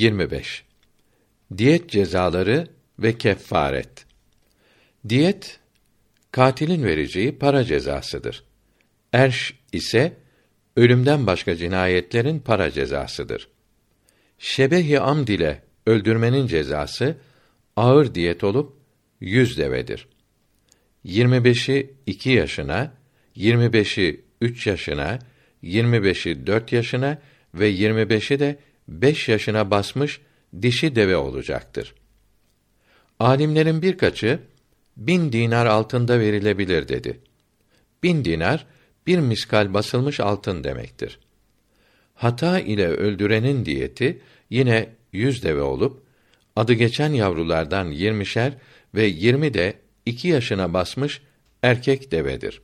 25. Diyet cezaları ve kefaret. Diyet katilin vereceği para cezasıdır. Erş ise ölümden başka cinayetlerin para cezasıdır. Şebehi amd ile öldürmenin cezası ağır diyet olup yüz devedir. 25'i 2 yaşına, 25'i 3 yaşına, 25'i 4 yaşına ve 25'i de 5 yaşına basmış dişi deve olacaktır. Alimlerin birkaçı bin dinar altında verilebilir dedi. Bin dinar bir miskal basılmış altın demektir. Hata ile öldürenin diyeti yine yüz deve olup adı geçen yavrulardan yirmişer ve yirmi de iki yaşına basmış erkek devedir.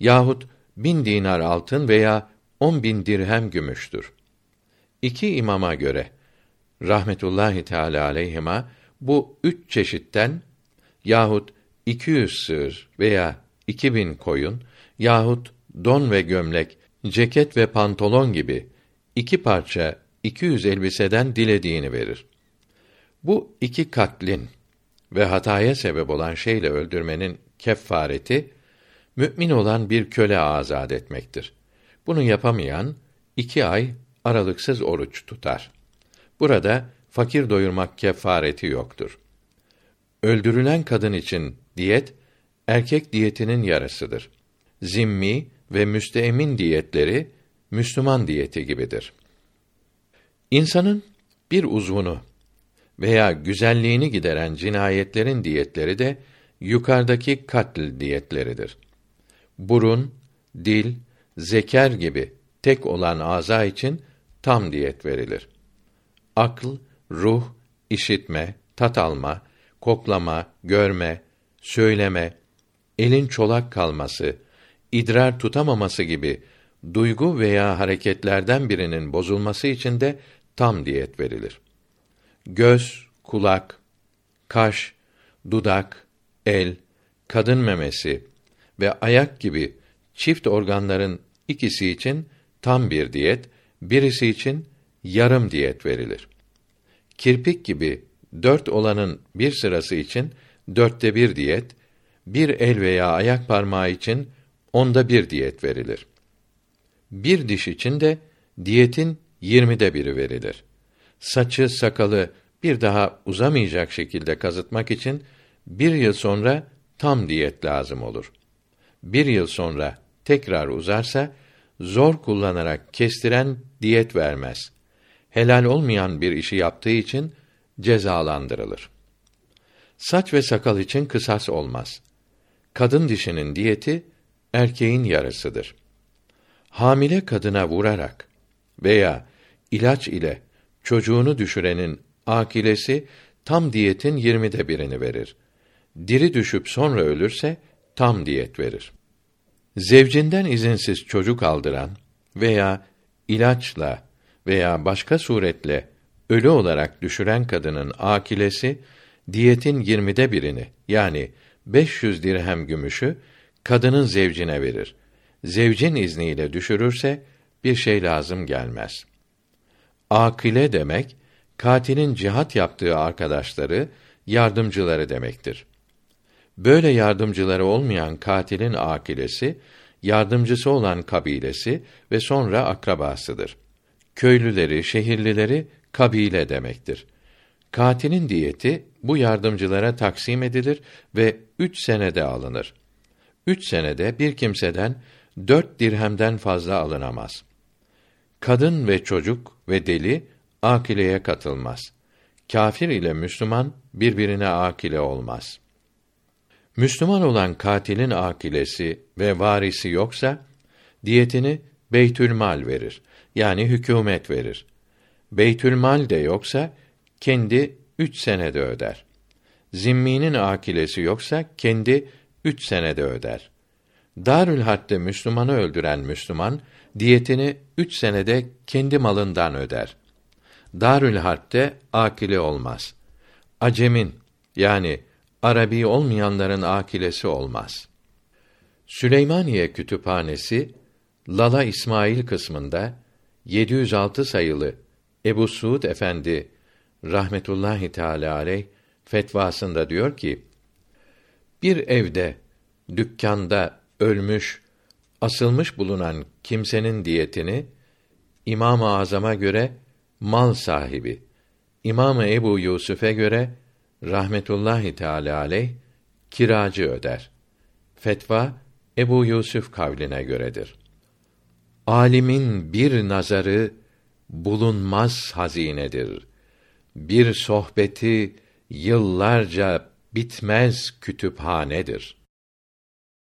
Yahut bin dinar altın veya on bin dirhem gümüştür. İki imama göre rahmetullahi teala aleyhima bu üç çeşitten yahut 200 sığır veya 2000 koyun yahut don ve gömlek, ceket ve pantolon gibi iki parça 200 elbiseden dilediğini verir. Bu iki katlin ve hataya sebep olan şeyle öldürmenin kefareti mümin olan bir köle azad etmektir. Bunu yapamayan iki ay aralıksız oruç tutar. Burada fakir doyurmak kefareti yoktur. Öldürülen kadın için diyet erkek diyetinin yarısıdır. Zimmi ve müsteemin diyetleri Müslüman diyeti gibidir. İnsanın bir uzvunu veya güzelliğini gideren cinayetlerin diyetleri de yukarıdaki katl diyetleridir. Burun, dil, zeker gibi tek olan ağza için tam diyet verilir. Akıl, ruh, işitme, tat alma, koklama, görme, söyleme, elin çolak kalması, idrar tutamaması gibi duygu veya hareketlerden birinin bozulması için de tam diyet verilir. Göz, kulak, kaş, dudak, el, kadın memesi ve ayak gibi çift organların ikisi için tam bir diyet, birisi için yarım diyet verilir. Kirpik gibi dört olanın bir sırası için dörtte bir diyet, bir el veya ayak parmağı için onda bir diyet verilir. Bir diş için de diyetin yirmide biri verilir. Saçı, sakalı bir daha uzamayacak şekilde kazıtmak için bir yıl sonra tam diyet lazım olur. Bir yıl sonra tekrar uzarsa, zor kullanarak kestiren diyet vermez. Helal olmayan bir işi yaptığı için cezalandırılır. Saç ve sakal için kısas olmaz. Kadın dişinin diyeti erkeğin yarısıdır. Hamile kadına vurarak veya ilaç ile çocuğunu düşürenin akilesi tam diyetin yirmide birini verir. Diri düşüp sonra ölürse tam diyet verir. Zevcinden izinsiz çocuk aldıran veya ilaçla veya başka suretle ölü olarak düşüren kadının akilesi diyetin yirmide birini yani 500 dirhem gümüşü kadının zevcine verir. Zevcin izniyle düşürürse bir şey lazım gelmez. Akile demek katilin cihat yaptığı arkadaşları, yardımcıları demektir. Böyle yardımcıları olmayan katilin akilesi, yardımcısı olan kabilesi ve sonra akrabasıdır. Köylüleri, şehirlileri kabile demektir. Katilin diyeti bu yardımcılara taksim edilir ve üç senede alınır. Üç senede bir kimseden dört dirhemden fazla alınamaz. Kadın ve çocuk ve deli akileye katılmaz. Kafir ile Müslüman birbirine akile olmaz. Müslüman olan katilin akilesi ve varisi yoksa diyetini Beytülmal verir. Yani hükümet verir. Beytülmal de yoksa kendi üç senede öder. Zimminin akilesi yoksa kendi üç senede öder. Darül Harp'te Müslümanı öldüren Müslüman diyetini üç senede kendi malından öder. Darül Harp'te akile olmaz. Acemin yani Arabi olmayanların akilesi olmaz. Süleymaniye Kütüphanesi Lala İsmail kısmında 706 sayılı Ebu Suud Efendi rahmetullahi teala aleyh fetvasında diyor ki: Bir evde, dükkanda ölmüş, asılmış bulunan kimsenin diyetini İmam-ı Azam'a göre mal sahibi, İmam Ebu Yusuf'e göre rahmetullahi teala aleyh kiracı öder. Fetva Ebu Yusuf kavline göredir. Alimin bir nazarı bulunmaz hazinedir. Bir sohbeti yıllarca bitmez kütüphanedir.